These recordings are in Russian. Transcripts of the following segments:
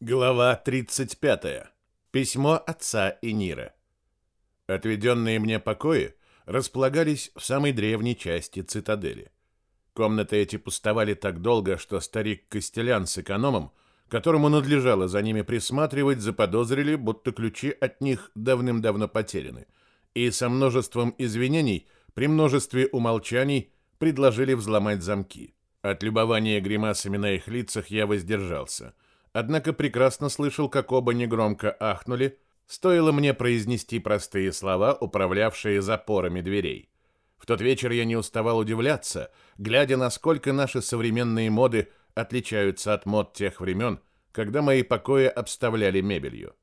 Глава 35. Письмо отца и Нира. Отведенные мне покои располагались в самой древней части цитадели. Комнаты эти пустовали так долго, что старик Костелян с экономом, которому надлежало за ними присматривать, заподозрили, будто ключи от них давным-давно потеряны, и со множеством извинений, при множестве умолчаний, предложили взломать замки. От любования гримасами на их лицах я воздержался – однако прекрасно слышал, как оба негромко ахнули, стоило мне произнести простые слова, управлявшие запорами дверей. В тот вечер я не уставал удивляться, глядя, насколько наши современные моды отличаются от мод тех времен, когда мои покои обставляли мебелью.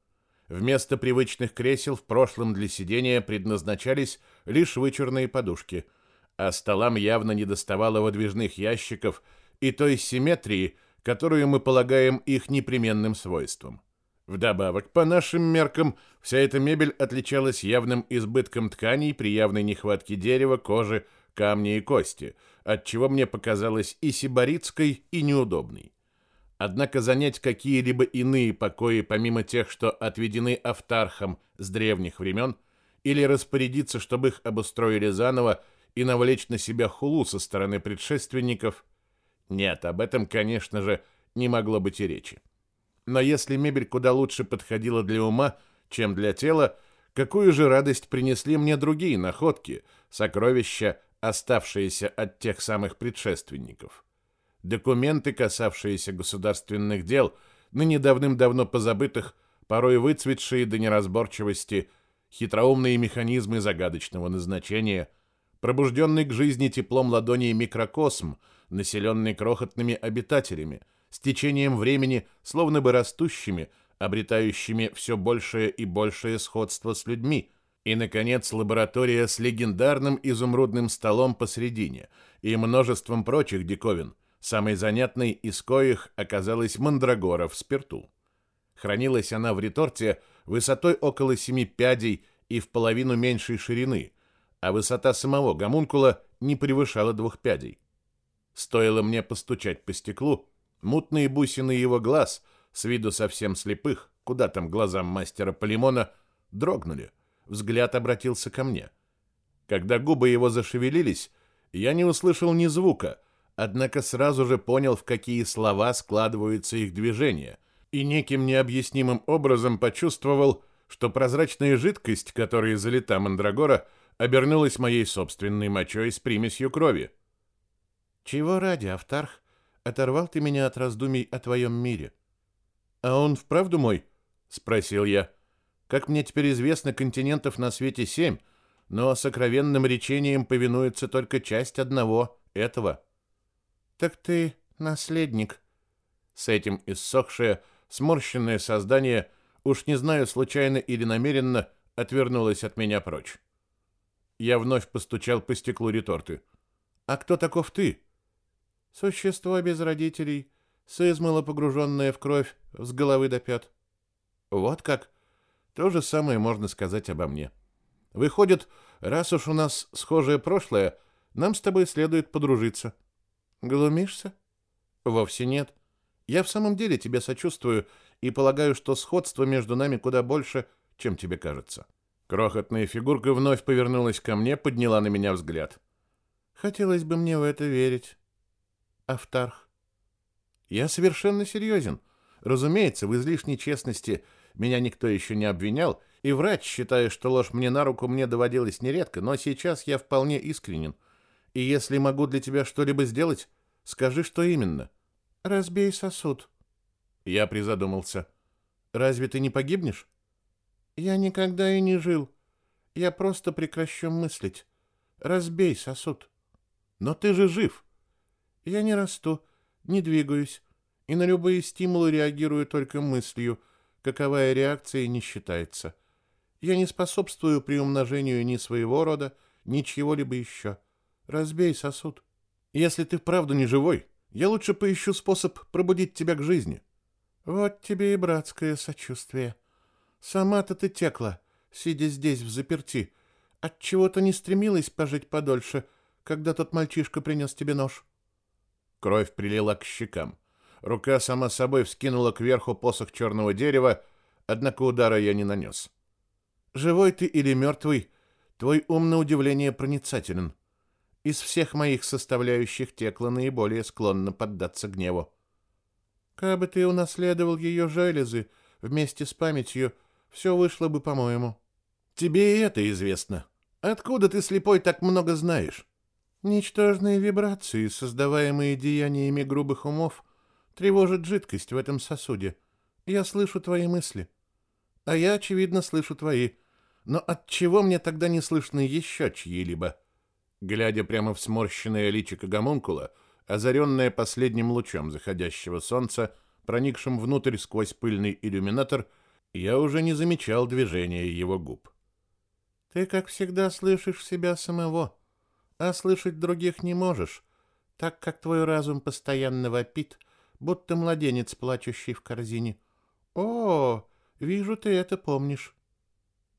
Вместо привычных кресел в прошлом для сидения предназначались лишь вычурные подушки, а столам явно недоставало выдвижных ящиков и той симметрии, которую мы полагаем их непременным свойством. Вдобавок, по нашим меркам, вся эта мебель отличалась явным избытком тканей при явной нехватке дерева, кожи, камня и кости, отчего мне показалось и сибаритской, и неудобной. Однако занять какие-либо иные покои, помимо тех, что отведены автархам с древних времен, или распорядиться, чтобы их обустроили заново и навлечь на себя хулу со стороны предшественников, нет, об этом, конечно же, не могло быть и речи. Но если мебель куда лучше подходила для ума, чем для тела, какую же радость принесли мне другие находки, сокровища, оставшиеся от тех самых предшественников. Документы, касавшиеся государственных дел, ныне давным-давно позабытых, порой выцветшие до неразборчивости, хитроумные механизмы загадочного назначения, пробужденный к жизни теплом ладоней микрокосм — населенный крохотными обитателями, с течением времени словно бы растущими, обретающими все большее и большее сходство с людьми, и, наконец, лаборатория с легендарным изумрудным столом посредине и множеством прочих диковин, самой занятной из коих оказалась мандрагора в спирту. Хранилась она в реторте высотой около семи пядей и в половину меньшей ширины, а высота самого гомункула не превышала двух пядей. Стоило мне постучать по стеклу, мутные бусины его глаз, с виду совсем слепых, куда там глазам мастера Полимона, дрогнули. Взгляд обратился ко мне. Когда губы его зашевелились, я не услышал ни звука, однако сразу же понял, в какие слова складываются их движения, и неким необъяснимым образом почувствовал, что прозрачная жидкость, которой залита мандрагора, обернулась моей собственной мочой с примесью крови. Чего ради, Автарх, оторвал ты меня от раздумий о твоем мире? А он вправду мой? Спросил я. Как мне теперь известно, континентов на свете семь, но сокровенным речением повинуется только часть одного этого. Так ты наследник. С этим иссохшее, сморщенное создание, уж не знаю, случайно или намеренно, отвернулось от меня прочь. Я вновь постучал по стеклу реторты. «А кто таков ты?» Существо без родителей, сызмало погруженное в кровь с головы до пят. Вот как. То же самое можно сказать обо мне. Выходит, раз уж у нас схожее прошлое, нам с тобой следует подружиться. Глумишься? Вовсе нет. Я в самом деле тебе сочувствую и полагаю, что сходство между нами куда больше, чем тебе кажется. Крохотная фигурка вновь повернулась ко мне, подняла на меня взгляд. Хотелось бы мне в это верить. Автарх. Я совершенно серьезен. Разумеется, в излишней честности меня никто еще не обвинял, и врач, считая, что ложь мне на руку, мне доводилось нередко, но сейчас я вполне искренен. И если могу для тебя что-либо сделать, скажи, что именно. Разбей сосуд. Я призадумался. Разве ты не погибнешь? Я никогда и не жил. Я просто прекращу мыслить. Разбей сосуд. Но ты же жив. Я не расту, не двигаюсь, и на любые стимулы реагирую только мыслью, каковая реакция не считается. Я не способствую приумножению ни своего рода, ни чего-либо еще. Разбей сосуд. Если ты вправду не живой, я лучше поищу способ пробудить тебя к жизни. Вот тебе и братское сочувствие. Сама-то ты текла, сидя здесь в заперти. Отчего-то не стремилась пожить подольше, когда тот мальчишка принес тебе нож. Кровь прилила к щекам. рука сама собой вскинула кверху посох черного дерева, однако удара я не нанес. «Живой ты или мертвый, твой ум на удивление проницателен. Из всех моих составляющих текла наиболее склонна поддаться гневу. Как бы ты унаследовал ее железы вместе с памятью, все вышло бы, по-моему. Тебе и это известно. Откуда ты, слепой, так много знаешь? Ничтожные вибрации, создаваемые деяниями грубых умов, тревожат жидкость в этом сосуде. Я слышу твои мысли. А я, очевидно, слышу твои. Но от чего мне тогда не слышно еще чьи-либо? Глядя прямо в сморщенное личико гомункула, озаренное последним лучом заходящего солнца, проникшим внутрь сквозь пыльный иллюминатор, я уже не замечал движения его губ. Ты, как всегда, слышишь себя самого, а слышать других не можешь, так как твой разум постоянно вопит, будто младенец, плачущий в корзине. О, вижу, ты это помнишь.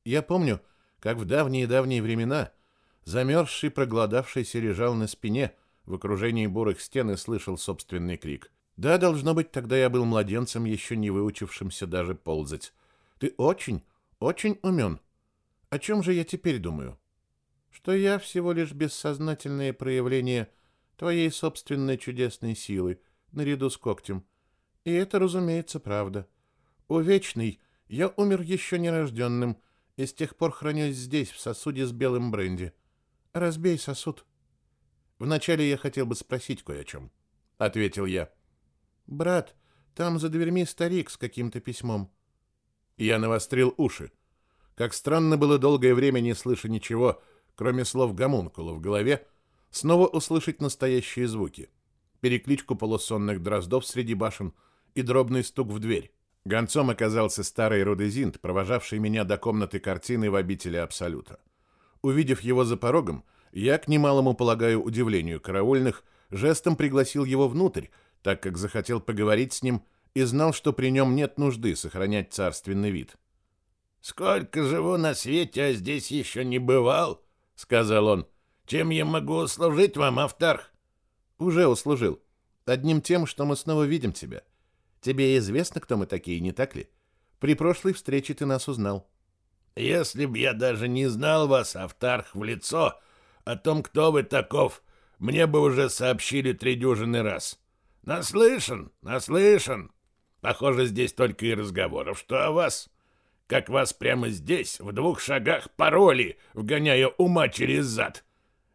Я помню, как в давние-давние времена замерзший, проголодавшийся лежал на спине в окружении бурых стен и слышал собственный крик. Да, должно быть, тогда я был младенцем, еще не выучившимся даже ползать. Ты очень, очень умен. О чем же я теперь думаю? Что я всего лишь бессознательное проявление твоей собственной чудесной силы, наряду с когтем. И это, разумеется, правда. О, Вечный, я умер еще нерожденным, и с тех пор хранюсь здесь, в сосуде с белым бренди. Разбей сосуд. Вначале я хотел бы спросить кое о чем, — ответил я. Брат, там за дверьми старик с каким-то письмом. Я навострил уши. Как странно было долгое время не слыша ничего, кроме слов гомункула в голове, снова услышать настоящие звуки. Перекличку полусонных дроздов среди башен и дробный стук в дверь. Гонцом оказался старый Рудезинт, провожавший меня до комнаты картины в обители Абсолюта. Увидев его за порогом, я, к немалому полагаю удивлению караульных, жестом пригласил его внутрь, так как захотел поговорить с ним и знал, что при нем нет нужды сохранять царственный вид. «Сколько живу на свете, а здесь еще не бывал», — сказал он. «Чем я могу услужить вам, Автарх?» «Уже услужил. Одним тем, что мы снова видим тебя. Тебе известно, кто мы такие, не так ли? При прошлой встрече ты нас узнал». «Если б я даже не знал вас, Автарх, в лицо, о том, кто вы таков, мне бы уже сообщили три дюжины раз. Наслышан, наслышан. Похоже, здесь только и разговоров, что о вас» как вас прямо здесь, в двух шагах, пароли, вгоняя ума через зад.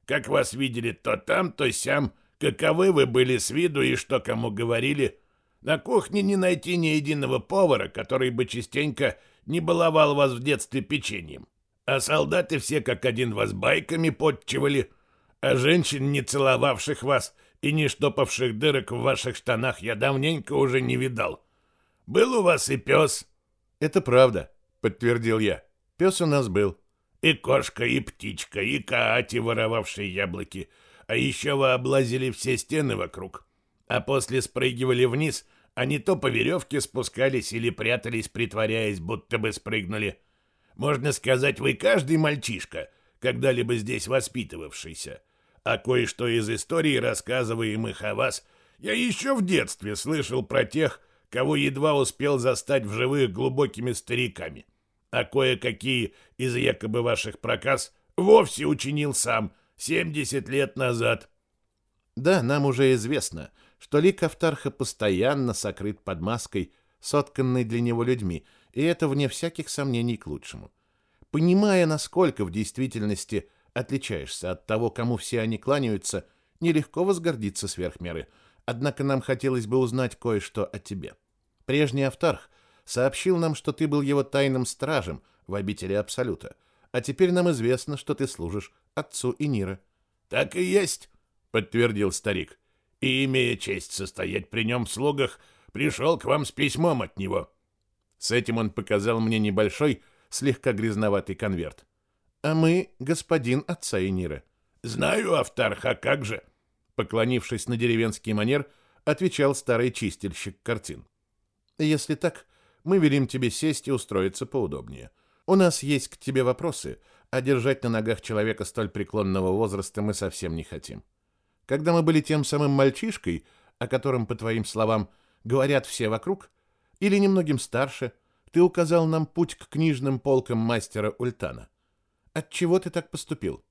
Как вас видели то там, то сям, каковы вы были с виду и что кому говорили. На кухне не найти ни единого повара, который бы частенько не баловал вас в детстве печеньем. А солдаты все как один вас байками подчивали, а женщин, не целовавших вас и не штопавших дырок в ваших штанах, я давненько уже не видал. Был у вас и пес. Это правда, — подтвердил я. «Пес у нас был». «И кошка, и птичка, и каати, воровавшие яблоки. А еще вы облазили все стены вокруг. А после спрыгивали вниз, они то по веревке спускались или прятались, притворяясь, будто бы спрыгнули. Можно сказать, вы каждый мальчишка, когда-либо здесь воспитывавшийся. А кое-что из истории, рассказываемых о вас, я еще в детстве слышал про тех, кого едва успел застать в живых глубокими стариками а кое-какие из якобы ваших проказ вовсе учинил сам 70 лет назад. Да, нам уже известно, что лик Автарха постоянно сокрыт под маской, сотканной для него людьми, и это вне всяких сомнений к лучшему. Понимая, насколько в действительности отличаешься от того, кому все они кланяются, нелегко возгордиться сверх меры. Однако нам хотелось бы узнать кое-что о тебе. Прежний Автарх сообщил нам, что ты был его тайным стражем в обители Абсолюта, а теперь нам известно, что ты служишь отцу Инира». «Так и есть», — подтвердил старик, «и, имея честь состоять при нем в слугах, пришел к вам с письмом от него». С этим он показал мне небольшой, слегка грязноватый конверт. «А мы господин отца Инира». «Знаю, Автарх, а как же?» Поклонившись на деревенский манер, отвечал старый чистильщик картин. «Если так, мы велим тебе сесть и устроиться поудобнее. У нас есть к тебе вопросы, а держать на ногах человека столь преклонного возраста мы совсем не хотим. Когда мы были тем самым мальчишкой, о котором, по твоим словам, говорят все вокруг? Или немногим старше? Ты указал нам путь к книжным полкам мастера Ультана. От чего ты так поступил?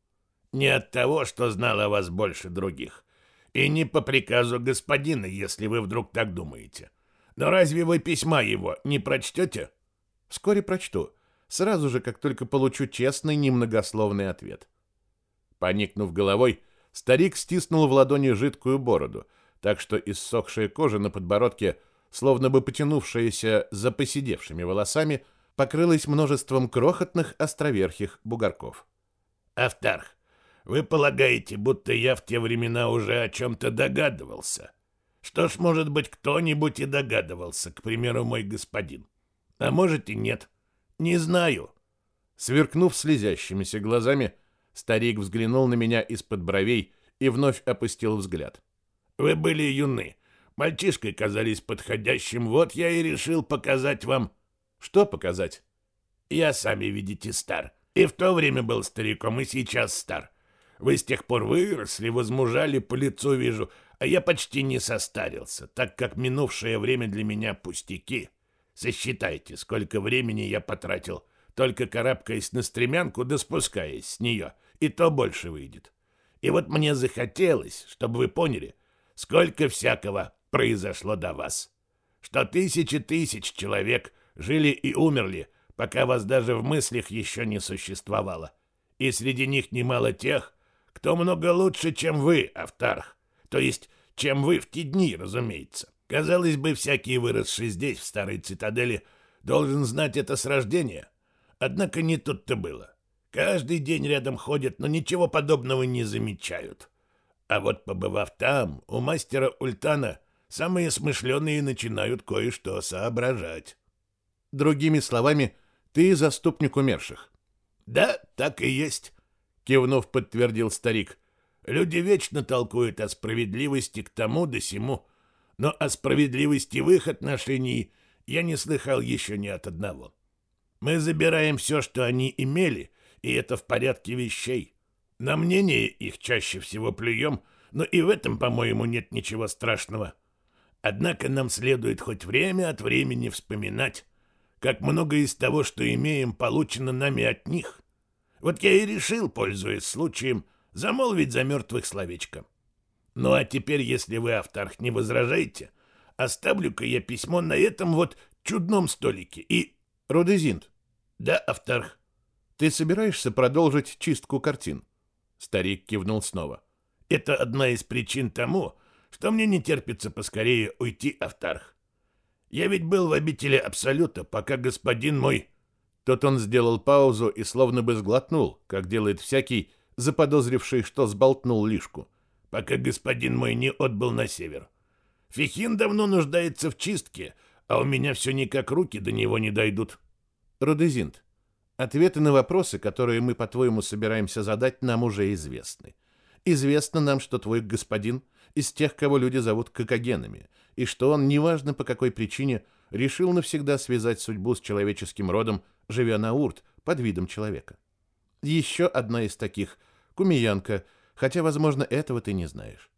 Не от того, что знал о вас больше других. И не по приказу господина, если вы вдруг так думаете. Но разве вы письма его не прочтете? Вскоре прочту. Сразу же, как только получу честный, немногословный ответ. Поникнув головой, старик стиснул в ладони жидкую бороду, так что иссохшая кожа на подбородке, словно бы потянувшаяся за поседевшими волосами, покрылась множеством крохотных островерхих бугорков. «Автарх, вы полагаете, будто я в те времена уже о чем-то догадывался? Что ж, может быть, кто-нибудь и догадывался, к примеру, мой господин. А может и нет. Не знаю. Сверкнув слезящимися глазами, старик взглянул на меня из-под бровей и вновь опустил взгляд. Вы были юны. Мальчишкой казались подходящим, вот я и решил показать вам... Что показать? Я, сами видите, стар. И в то время был стариком, и сейчас стар. Вы с тех пор выросли, возмужали, по лицу вижу, а я почти не состарился, так как минувшее время для меня пустяки. Сосчитайте, сколько времени я потратил, только карабкаясь на стремянку да спускаясь с нее, и то больше выйдет. И вот мне захотелось, чтобы вы поняли, сколько всякого произошло до вас. Что тысячи тысяч человек жили и умерли, пока вас даже в мыслях еще не существовало. И среди них немало тех, кто много лучше, чем вы, Автарх. То есть, чем вы в те дни, разумеется. Казалось бы, всякий выросший здесь, в старой цитадели, должен знать это с рождения. Однако не тут-то было. Каждый день рядом ходят, но ничего подобного не замечают. А вот побывав там, у мастера Ультана самые смышленые начинают кое-что соображать. Другими словами, ты заступник умерших. Да, так и есть кивнув, подтвердил старик. Люди вечно толкуют о справедливости к тому да сему, но о справедливости в их отношении я не слыхал еще ни от одного. Мы забираем все, что они имели, и это в порядке вещей. На мнение их чаще всего плюем, но и в этом, по-моему, нет ничего страшного. Однако нам следует хоть время от времени вспоминать, как много из того, что имеем, получено нами от них. Вот я и решил, пользуясь случаем, замолвить за мертвых словечко. Ну а теперь, если вы, Автарх, не возражаете, оставлю-ка я письмо на этом вот чудном столике и... Родезинт. Да, Автарх. Ты собираешься продолжить чистку картин? Старик кивнул снова. Это одна из причин тому, что мне не терпится поскорее уйти, Автарх. Я ведь был в обители Абсолюта, пока господин мой Тут он сделал паузу и словно бы сглотнул, как делает всякий, заподозривший, что сболтнул лишку. Пока господин мой не отбыл на север. Фихин давно нуждается в чистке, а у меня все никак руки до него не дойдут. Родезинт, ответы на вопросы, которые мы, по-твоему, собираемся задать, нам уже известны. Известно нам, что твой господин из тех, кого люди зовут кокогенами, и что он, неважно по какой причине, решил навсегда связать судьбу с человеческим родом живя на Урт под видом человека. Еще одна из таких — Кумиянка, хотя, возможно, этого ты не знаешь.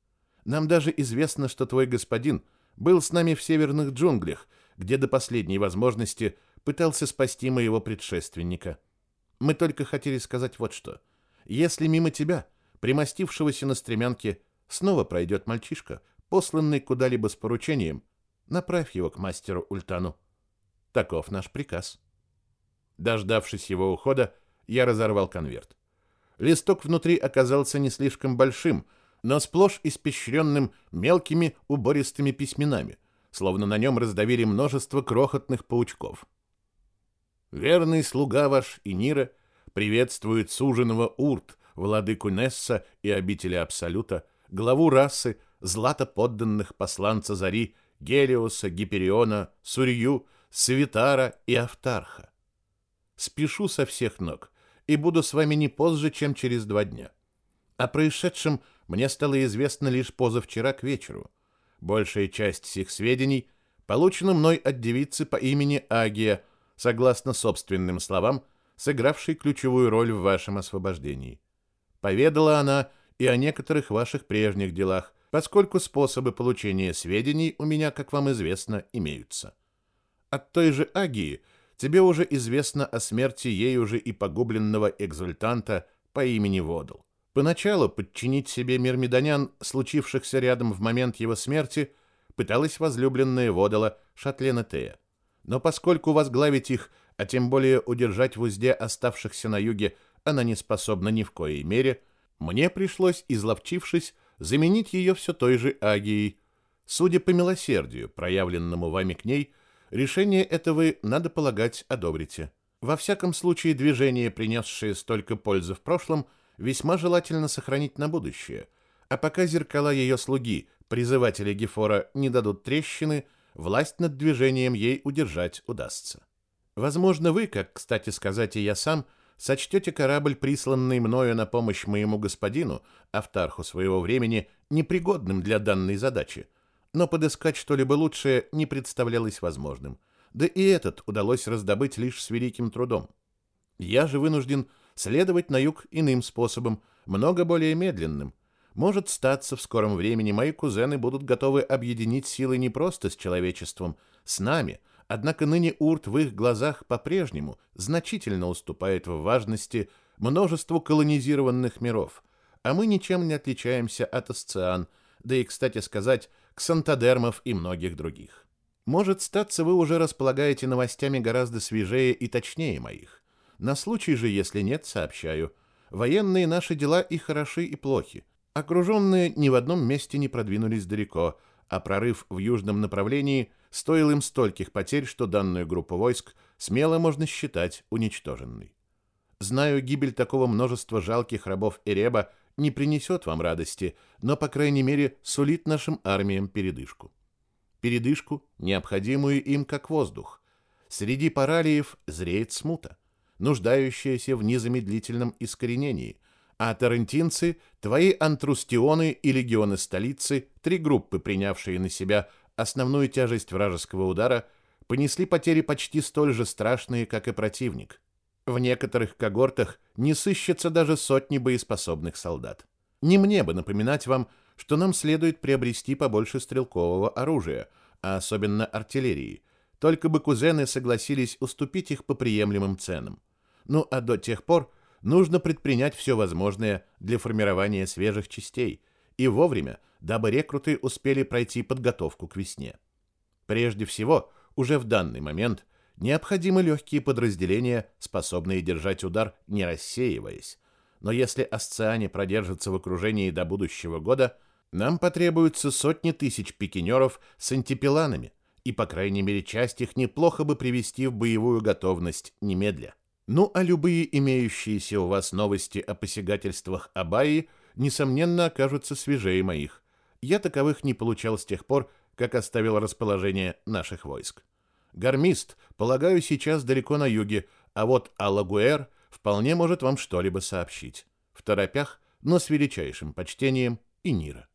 Нам даже известно, что твой господин был с нами в северных джунглях, где до последней возможности пытался спасти моего предшественника. Мы только хотели сказать вот что. Если мимо тебя, примостившегося на стремянке, снова пройдет мальчишка, посланный куда-либо с поручением, направь его к мастеру Ультану. Таков наш приказ. Дождавшись его ухода, я разорвал конверт. Листок внутри оказался не слишком большим, но сплошь испещренным мелкими убористыми письменами, словно на нем раздавили множество крохотных паучков. «Верный слуга ваш Инира приветствует суженого Урт, владыку Несса и обители Абсолюта, главу расы, злато подданных посланца Зари, Гелиоса, Гипериона, Сурью, Савитара и Автарха спешу со всех ног и буду с вами не позже, чем через два дня. О происшедшем мне стало известно лишь позавчера к вечеру. Большая часть всех сведений получена мной от девицы по имени Агия, согласно собственным словам, сыгравшей ключевую роль в вашем освобождении. Поведала она и о некоторых ваших прежних делах, поскольку способы получения сведений у меня, как вам известно, имеются. От той же Агии тебе уже известно о смерти ею же и погубленного экзультанта по имени Водл. Поначалу подчинить себе мирмидонян, случившихся рядом в момент его смерти, пыталась возлюбленная Водола Шатлена Тея. Но поскольку возглавить их, а тем более удержать в узде оставшихся на юге, она не способна ни в коей мере, мне пришлось, изловчившись, заменить ее все той же Агией. Судя по милосердию, проявленному вами к ней, решение это вы, надо полагать, одобрите. Во всяком случае, движение, принесшее столько пользы в прошлом, весьма желательно сохранить на будущее. А пока зеркала ее слуги, призыватели Гефора, не дадут трещины, власть над движением ей удержать удастся. Возможно, вы, как, кстати сказать, и я сам, сочтете корабль, присланный мною на помощь моему господину, Автарху своего времени, непригодным для данной задачи, но подыскать что-либо лучшее не представлялось возможным. Да и этот удалось раздобыть лишь с великим трудом. Я же вынужден следовать на юг иным способом, много более медленным. Может статься в скором времени мои кузены будут готовы объединить силы не просто с человечеством, с нами, однако ныне Урт в их глазах по-прежнему значительно уступает в важности множеству колонизированных миров, а мы ничем не отличаемся от Асциан, да и, кстати сказать, ксантодермов и многих других. Может статься, вы уже располагаете новостями гораздо свежее и точнее моих. На случай же, если нет, сообщаю. Военные наши дела и хороши, и плохи. Окруженные ни в одном месте не продвинулись далеко, а прорыв в южном направлении стоил им стольких потерь, что данную группу войск смело можно считать уничтоженной. Знаю, гибель такого множества жалких рабов Эреба не принесет вам радости, но, по крайней мере, сулит нашим армиям передышку передышку, необходимую им как воздух. Среди паралиев зреет смута, нуждающаяся в незамедлительном искоренении, а тарантинцы, твои антрустионы и легионы столицы, три группы, принявшие на себя основную тяжесть вражеского удара, понесли потери почти столь же страшные, как и противник. В некоторых когортах не сыщется даже сотни боеспособных солдат. Не мне бы напоминать вам, что нам следует приобрести побольше стрелкового оружия, а особенно артиллерии. Только бы кузены согласились уступить их по приемлемым ценам. Ну а до тех пор нужно предпринять все возможное для формирования свежих частей и вовремя, дабы рекруты успели пройти подготовку к весне. Прежде всего, уже в данный момент необходимы легкие подразделения, способные держать удар, не рассеиваясь. Но если асциане продержатся в окружении до будущего года – нам потребуются сотни тысяч пикинеров с антипиланами, и, по крайней мере, часть их неплохо бы привести в боевую готовность немедля. Ну, а любые имеющиеся у вас новости о посягательствах Абайи, несомненно, окажутся свежее моих. Я таковых не получал с тех пор, как оставил расположение наших войск. Гармист, полагаю, сейчас далеко на юге, а вот Алагуэр вполне может вам что-либо сообщить. В торопях, но с величайшим почтением и Нира.